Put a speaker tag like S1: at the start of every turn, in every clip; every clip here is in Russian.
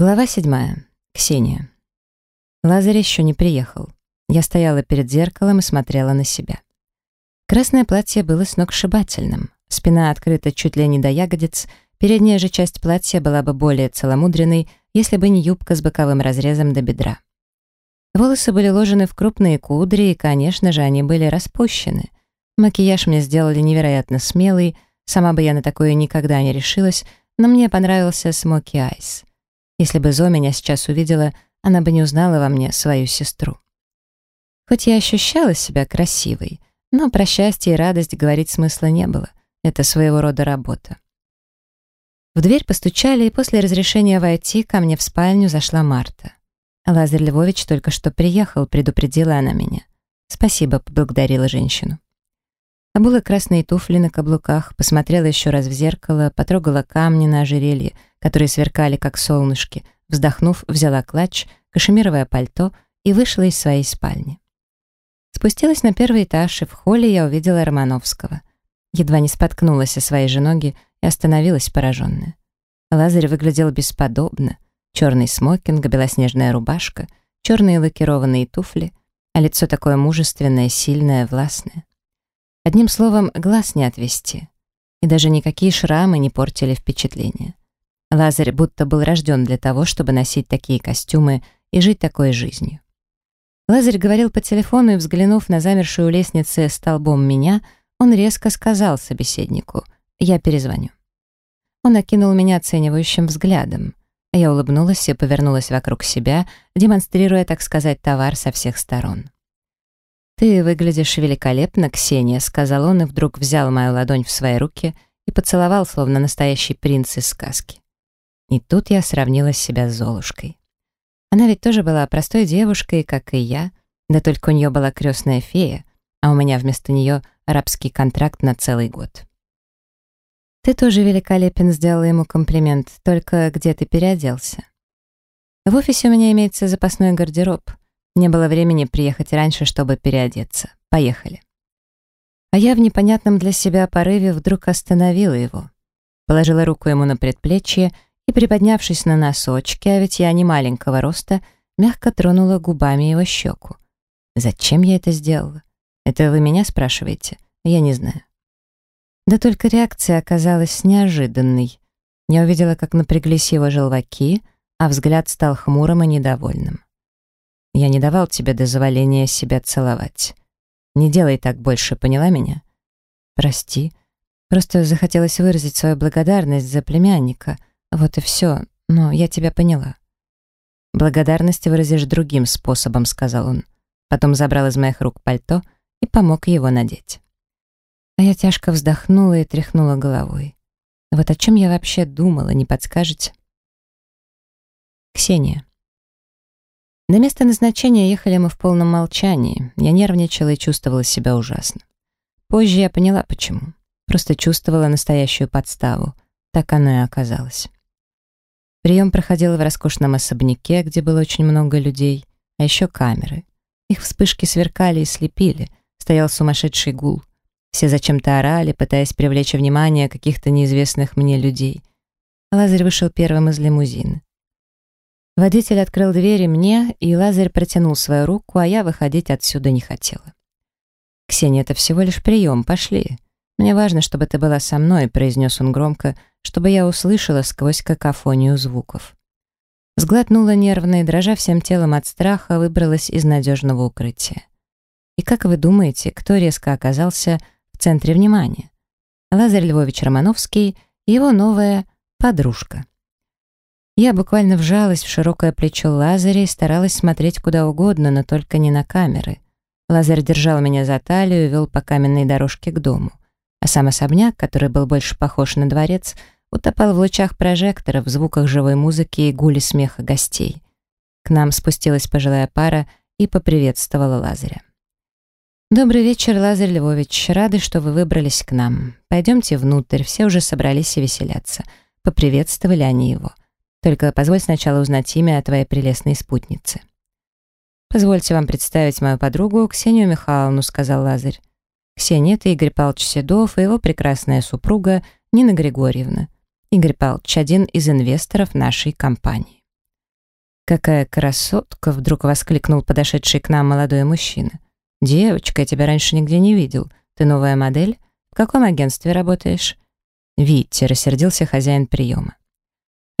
S1: Глава седьмая. Ксения. Лазарь еще не приехал. Я стояла перед зеркалом и смотрела на себя. Красное платье было сногсшибательным. Спина открыта чуть ли не до ягодиц, передняя же часть платья была бы более целомудренной, если бы не юбка с боковым разрезом до бедра. Волосы были ложены в крупные кудри, и, конечно же, они были распущены. Макияж мне сделали невероятно смелый, сама бы я на такое никогда не решилась, но мне понравился смоки айс. Если бы Зо меня сейчас увидела, она бы не узнала во мне свою сестру. Хоть я ощущала себя красивой, но про счастье и радость говорить смысла не было. Это своего рода работа. В дверь постучали, и после разрешения войти ко мне в спальню зашла Марта. «Лазарь Львович только что приехал», — предупредила она меня. «Спасибо», — поблагодарила женщину. Обула красные туфли на каблуках, посмотрела еще раз в зеркало, потрогала камни на ожерелье, которые сверкали, как солнышки, вздохнув, взяла клатч, кашемировое пальто и вышла из своей спальни. Спустилась на первый этаж, и в холле я увидела Романовского. Едва не споткнулась о своей же ноги и остановилась пораженная. Лазарь выглядел бесподобно. Черный смокинг, белоснежная рубашка, черные лакированные туфли, а лицо такое мужественное, сильное, властное. Одним словом, глаз не отвести. И даже никакие шрамы не портили впечатление. Лазарь будто был рожден для того, чтобы носить такие костюмы и жить такой жизнью. Лазарь говорил по телефону и, взглянув на замершую лестнице столбом меня, он резко сказал собеседнику «Я перезвоню». Он окинул меня оценивающим взглядом. Я улыбнулась и повернулась вокруг себя, демонстрируя, так сказать, товар со всех сторон. «Ты выглядишь великолепно, Ксения», — сказал он и вдруг взял мою ладонь в свои руки и поцеловал, словно настоящий принц из сказки. И тут я сравнила себя с Золушкой. Она ведь тоже была простой девушкой, как и я, да только у нее была крестная фея, а у меня вместо нее арабский контракт на целый год. «Ты тоже великолепен», — сделала ему комплимент, «только где ты переоделся?» «В офисе у меня имеется запасной гардероб. Не было времени приехать раньше, чтобы переодеться. Поехали». А я в непонятном для себя порыве вдруг остановила его. Положила руку ему на предплечье и, приподнявшись на носочки, а ведь я не маленького роста, мягко тронула губами его щеку. Зачем я это сделала? Это вы меня спрашиваете? Я не знаю. Да только реакция оказалась неожиданной. Я увидела, как напряглись его желваки, а взгляд стал хмурым и недовольным. Я не давал тебе дозволения себя целовать. Не делай так больше, поняла меня? Прости. Просто захотелось выразить свою благодарность за племянника — вот и все, но я тебя поняла. Благодарность выразишь другим способом, сказал он. Потом забрал из моих рук пальто и помог его надеть. А я тяжко вздохнула и тряхнула головой. Вот о чем я вообще думала, не подскажете? Ксения. На место назначения ехали мы в полном молчании. Я нервничала и чувствовала себя ужасно. Позже я поняла, почему. Просто чувствовала настоящую подставу. Так оно и оказалось. Прием проходил в роскошном особняке, где было очень много людей, а еще камеры. Их вспышки сверкали и слепили, стоял сумасшедший гул. Все зачем-то орали, пытаясь привлечь внимание каких-то неизвестных мне людей. Лазарь вышел первым из лимузина. Водитель открыл двери мне, и Лазарь протянул свою руку, а я выходить отсюда не хотела. «Ксения, это всего лишь прием, пошли. Мне важно, чтобы ты была со мной», — произнес он громко, чтобы я услышала сквозь какофонию звуков. Сглотнула нервно и, дрожа всем телом от страха, выбралась из надежного укрытия. И как вы думаете, кто резко оказался в центре внимания? Лазарь Львович Романовский и его новая подружка. Я буквально вжалась в широкое плечо Лазаря и старалась смотреть куда угодно, но только не на камеры. Лазарь держал меня за талию и вел по каменной дорожке к дому а сам особняк, который был больше похож на дворец, утопал в лучах прожекторов, звуках живой музыки и гуле смеха гостей. К нам спустилась пожилая пара и поприветствовала Лазаря. «Добрый вечер, Лазарь Львович. Рады, что вы выбрались к нам. Пойдемте внутрь, все уже собрались и веселятся». Поприветствовали они его. «Только позволь сначала узнать имя твоей прелестной спутницы». «Позвольте вам представить мою подругу Ксению Михайловну», — сказал Лазарь. Ксения — это Игорь Павлович Седов и его прекрасная супруга Нина Григорьевна. Игорь Павлович — один из инвесторов нашей компании. «Какая красотка!» — вдруг воскликнул подошедший к нам молодой мужчина. «Девочка, я тебя раньше нигде не видел. Ты новая модель? В каком агентстве работаешь?» «Витя», — рассердился хозяин приема.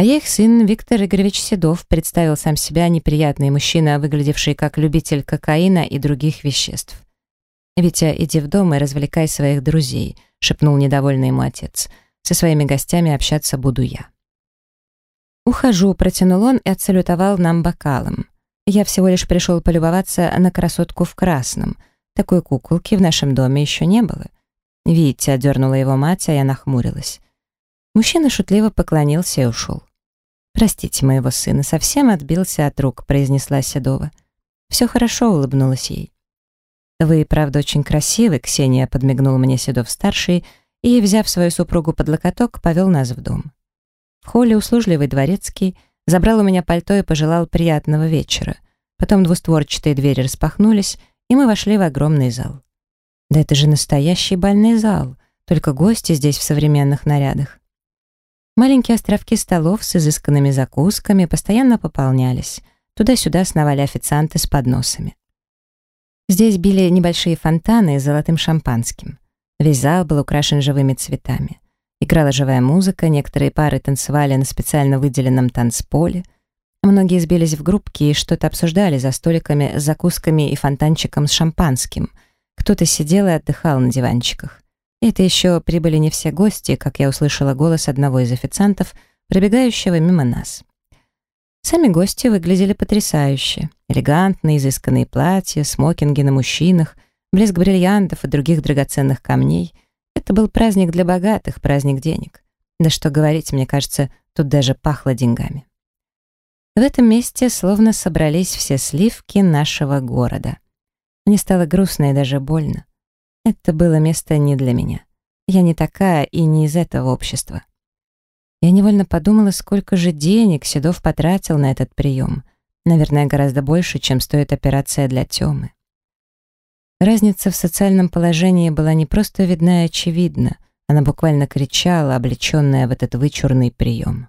S1: А я их сын Виктор Игоревич Седов представил сам себя неприятный мужчина, выглядевший как любитель кокаина и других веществ. «Витя, иди в дом и развлекай своих друзей», — шепнул недовольный ему отец. «Со своими гостями общаться буду я». «Ухожу», — протянул он и отсалютовал нам бокалом. «Я всего лишь пришел полюбоваться на красотку в красном. Такой куколки в нашем доме еще не было». Витя одернула его мать, а я нахмурилась. Мужчина шутливо поклонился и ушел. «Простите моего сына, совсем отбился от рук», — произнесла Седова. «Все хорошо», — улыбнулась ей. «Вы, правда, очень красивы», — Ксения подмигнул мне Седов-старший и, взяв свою супругу под локоток, повел нас в дом. В холле услужливый дворецкий забрал у меня пальто и пожелал приятного вечера. Потом двустворчатые двери распахнулись, и мы вошли в огромный зал. Да это же настоящий бальный зал, только гости здесь в современных нарядах. Маленькие островки столов с изысканными закусками постоянно пополнялись. Туда-сюда сновали официанты с подносами. Здесь били небольшие фонтаны с золотым шампанским. Весь зал был украшен живыми цветами. Играла живая музыка, некоторые пары танцевали на специально выделенном танцполе. Многие сбились в группки и что-то обсуждали за столиками с закусками и фонтанчиком с шампанским. Кто-то сидел и отдыхал на диванчиках. Это еще прибыли не все гости, как я услышала голос одного из официантов, пробегающего мимо нас. Сами гости выглядели потрясающе. Элегантные, изысканные платья, смокинги на мужчинах, блеск бриллиантов и других драгоценных камней — это был праздник для богатых, праздник денег. Да что говорить, мне кажется, тут даже пахло деньгами. В этом месте словно собрались все сливки нашего города. Мне стало грустно и даже больно. Это было место не для меня. Я не такая и не из этого общества. Я невольно подумала, сколько же денег Седов потратил на этот прием. Наверное, гораздо больше, чем стоит операция для Тёмы. Разница в социальном положении была не просто видна и очевидна, она буквально кричала, облеченная в этот вычурный прием.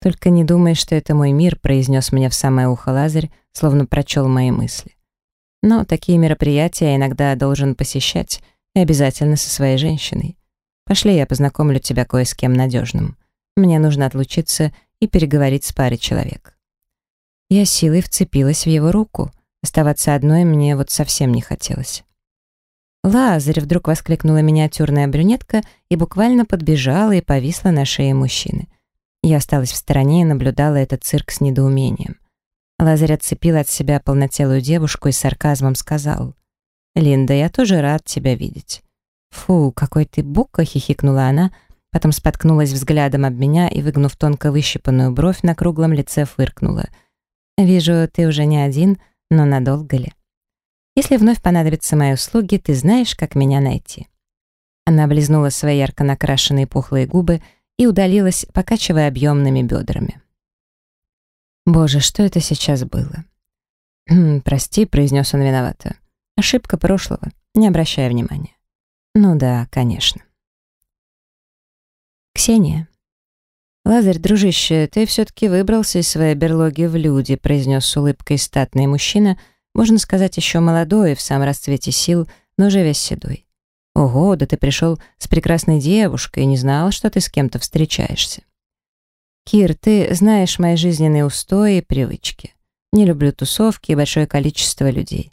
S1: «Только не думай, что это мой мир», — произнес мне в самое ухо Лазарь, словно прочел мои мысли. «Но такие мероприятия я иногда должен посещать, и обязательно со своей женщиной. Пошли, я познакомлю тебя кое с кем надежным. Мне нужно отлучиться и переговорить с парой человек». Я силой вцепилась в его руку — Оставаться одной мне вот совсем не хотелось. «Лазарь!» — вдруг воскликнула миниатюрная брюнетка и буквально подбежала и повисла на шее мужчины. Я осталась в стороне и наблюдала этот цирк с недоумением. Лазарь отцепил от себя полнотелую девушку и сарказмом сказал. «Линда, я тоже рад тебя видеть». «Фу, какой ты бука!» — хихикнула она, потом споткнулась взглядом об меня и, выгнув тонко выщипанную бровь на круглом лице, фыркнула. «Вижу, ты уже не один, но надолго ли? Если вновь понадобятся мои услуги, ты знаешь, как меня найти». Она облизнула свои ярко накрашенные пухлые губы и удалилась, покачивая объемными бедрами. «Боже, что это сейчас было?» «Хм, «Прости», — произнес он виновато. «Ошибка прошлого, не обращая внимания». «Ну да, конечно». «Ксения». «Лазарь, дружище, ты все-таки выбрался из своей берлоги в люди», произнес с улыбкой статный мужчина, можно сказать, еще молодой, в самом расцвете сил, но уже весь седой. «Ого, да ты пришел с прекрасной девушкой и не знал, что ты с кем-то встречаешься». «Кир, ты знаешь мои жизненные устои и привычки. Не люблю тусовки и большое количество людей.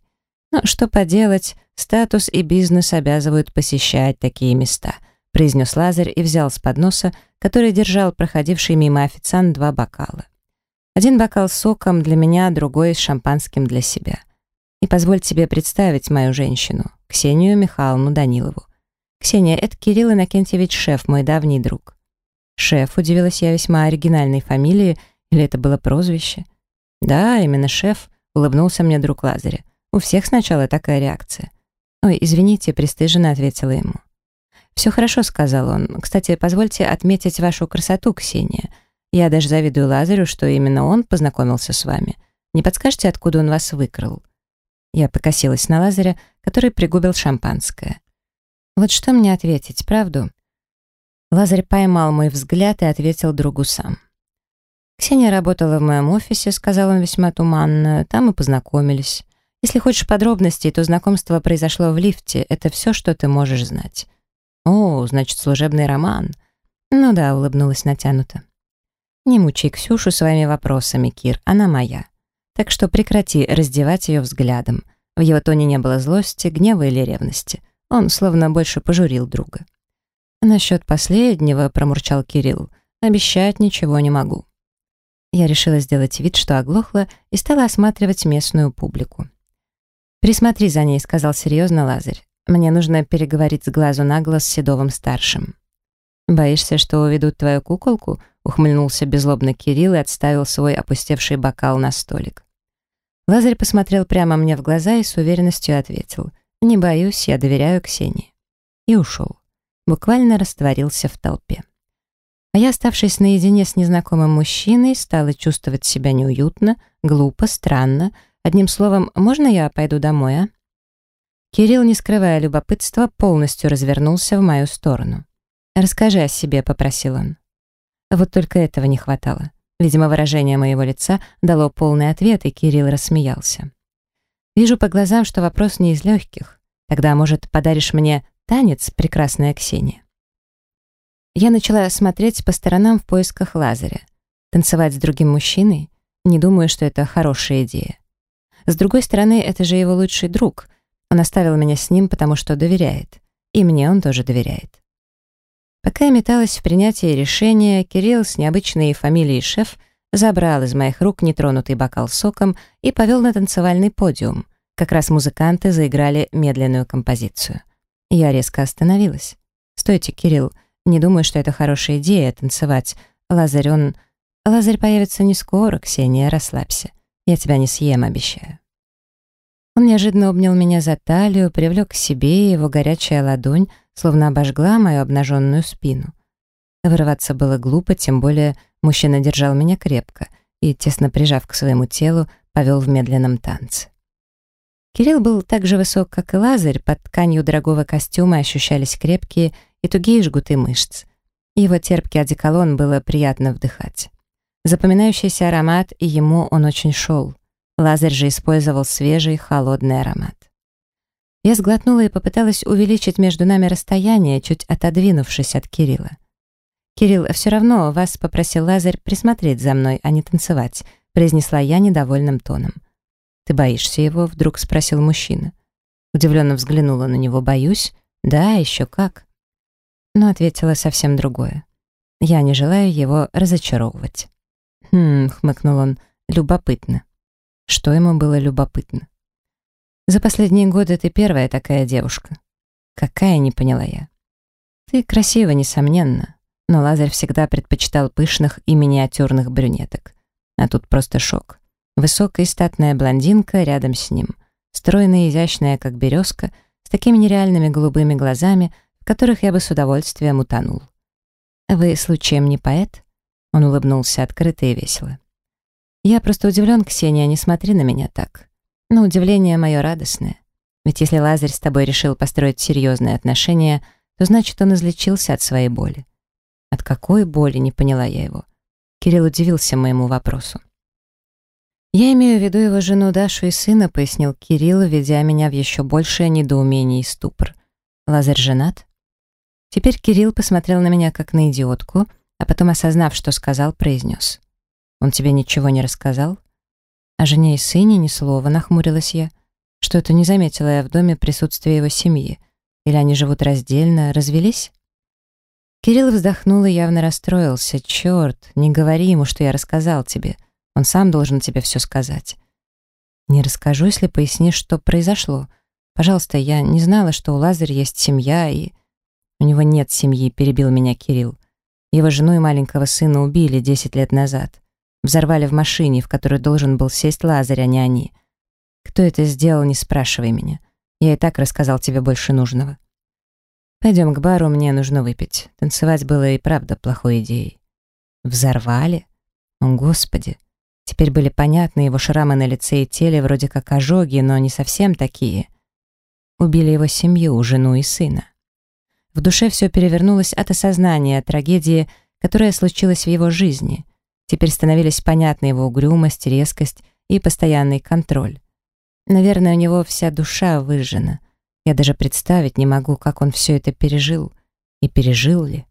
S1: Но что поделать, статус и бизнес обязывают посещать такие места», произнес Лазарь и взял с подноса который держал проходивший мимо официант два бокала. Один бокал с соком для меня, другой с шампанским для себя. И позволь себе представить мою женщину, Ксению Михайловну Данилову. Ксения, это Кирилл Иннокентьевич Шеф, мой давний друг. Шеф, удивилась я весьма оригинальной фамилии, или это было прозвище? Да, именно Шеф, улыбнулся мне друг Лазаря. У всех сначала такая реакция. Ой, извините, пристыженно ответила ему. «Все хорошо», — сказал он. «Кстати, позвольте отметить вашу красоту, Ксения. Я даже завидую Лазарю, что именно он познакомился с вами. Не подскажете, откуда он вас выкрал?» Я покосилась на Лазаря, который пригубил шампанское. «Вот что мне ответить, правду?» Лазарь поймал мой взгляд и ответил другу сам. Ксения работала в моем офисе, сказал он весьма туманно, там мы познакомились. Если хочешь подробностей, то знакомство произошло в лифте, это все, что ты можешь знать. О, значит, служебный роман. Ну да, улыбнулась натянуто. Не мучай Ксюшу своими вопросами, Кир, она моя. Так что прекрати раздевать ее взглядом. В его тоне не было злости, гнева или ревности. Он словно больше пожурил друга. «Насчет последнего», — промурчал Кирилл, — «обещать ничего не могу». Я решила сделать вид, что оглохла, и стала осматривать местную публику. «Присмотри за ней», — сказал серьезно Лазарь. «Мне нужно переговорить с глазу на глаз с Седовым-старшим». «Боишься, что уведут твою куколку?» — ухмыльнулся беззлобно Кирилл и отставил свой опустевший бокал на столик. Лазарь посмотрел прямо мне в глаза и с уверенностью ответил. «Не боюсь, я доверяю Ксении». И ушел. Буквально растворился в толпе. А я, оставшись наедине с незнакомым мужчиной, стала чувствовать себя неуютно, глупо, странно. Одним словом, можно я пойду домой, а? Кирилл, не скрывая любопытства, полностью развернулся в мою сторону. «Расскажи о себе», — попросил он. Вот только этого не хватало. Видимо, выражение моего лица дало полный ответ, и Кирилл рассмеялся. Вижу по глазам, что вопрос не из легких. Тогда, может, подаришь мне танец, прекрасная Ксения? Я начала смотреть по сторонам в поисках Лазаря. Танцевать с другим мужчиной? Не думаю, что это хорошая идея. С другой стороны, это же его лучший друг. Он оставил меня с ним, потому что доверяет. И мне он тоже доверяет. Пока я металась в принятии решения, Кирилл с необычной фамилией шеф забрал из моих рук нетронутый бокал соком и повел на танцевальный подиум. Как раз музыканты заиграли медленную композицию. Я резко остановилась. «Стойте, Кирилл, не думаю, что это хорошая идея танцевать. Лазарь, он... Лазарь появится не скоро, Ксения, расслабься. Я тебя не съем, обещаю». Он неожиданно обнял меня за талию, привлек к себе, его горячая ладонь словно обожгла мою обнаженную спину. Вырываться было глупо, тем более мужчина держал меня крепко и, тесно прижав к своему телу, повел в медленном танце. Кирилл был так же высок, как и Лазарь, под тканью дорогого костюма ощущались крепкие и тугие жгуты мышц. Его терпкий одеколон было приятно вдыхать. Запоминающийся аромат, и ему он очень шел. Лазарь же использовал свежий, холодный аромат. Я сглотнула и попыталась увеличить между нами расстояние, чуть отодвинувшись от Кирилла. «Кирилл, все равно вас попросил Лазарь присмотреть за мной, а не танцевать», произнесла я недовольным тоном. «Ты боишься его?» — вдруг спросил мужчина. Удивленно взглянула на него. «Боюсь?» «Да, еще как». Но ответила совсем другое. «Я не желаю его разочаровывать». «Хм», — хмыкнул он, — «любопытно». Что ему было любопытно? За последние годы ты первая такая девушка. Какая, не поняла я. Ты красива, несомненно, но Лазарь всегда предпочитал пышных и миниатюрных брюнеток. А тут просто шок. Высокая и статная блондинка рядом с ним, стройная и изящная, как березка, с такими нереальными голубыми глазами, в которых я бы с удовольствием утонул. «Вы случаем не поэт?» Он улыбнулся открыто и весело. «Я просто удивлен, Ксения, не смотри на меня так. Но удивление мое радостное. Ведь если Лазарь с тобой решил построить серьезные отношения, то значит, он излечился от своей боли. От какой боли, не поняла я его. Кирилл удивился моему вопросу. «Я имею в виду его жену Дашу и сына», — пояснил Кирилл, ведя меня в еще большее недоумение и ступор. «Лазарь женат?» Теперь Кирилл посмотрел на меня как на идиотку, а потом, осознав, что сказал, произнес. «Он тебе ничего не рассказал?» О жене и сыне ни слова, нахмурилась я. Что-то не заметила я в доме присутствия его семьи. Или они живут раздельно, развелись? Кирилл вздохнул и явно расстроился. «Черт, не говори ему, что я рассказал тебе. Он сам должен тебе все сказать». «Не расскажу, если пояснишь, что произошло. Пожалуйста, я не знала, что у Лазаря есть семья, и...» «У него нет семьи», — перебил меня Кирилл. «Его жену и маленького сына убили десять лет назад. Взорвали в машине, в которую должен был сесть Лазарь, а не они. Кто это сделал, не спрашивай меня. Я и так рассказал тебе больше нужного. Пойдем к бару, мне нужно выпить. Танцевать было и правда плохой идеей. Взорвали? О, Господи! Теперь были понятны его шрамы на лице и теле, вроде как ожоги, но не совсем такие. Убили его семью, жену и сына. В душе все перевернулось от осознания трагедии, которая случилась в его жизни — Теперь становились понятны его угрюмость, резкость и постоянный контроль. Наверное, у него вся душа выжжена. Я даже представить не могу, как он все это пережил. И пережил ли.